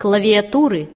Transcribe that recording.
клавиатуры.